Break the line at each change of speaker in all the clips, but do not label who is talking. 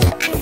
Thank you.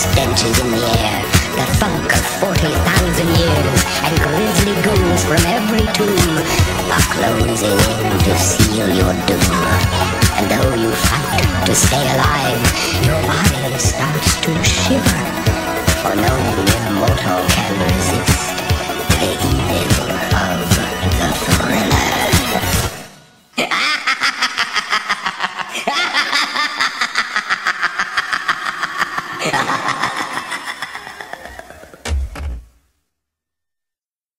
stenches in the air, the funk of 40,000 years, and grisly ghouls from every tomb are closing in to seal your doom. And though you fight to stay alive, your body starts to shiver, for no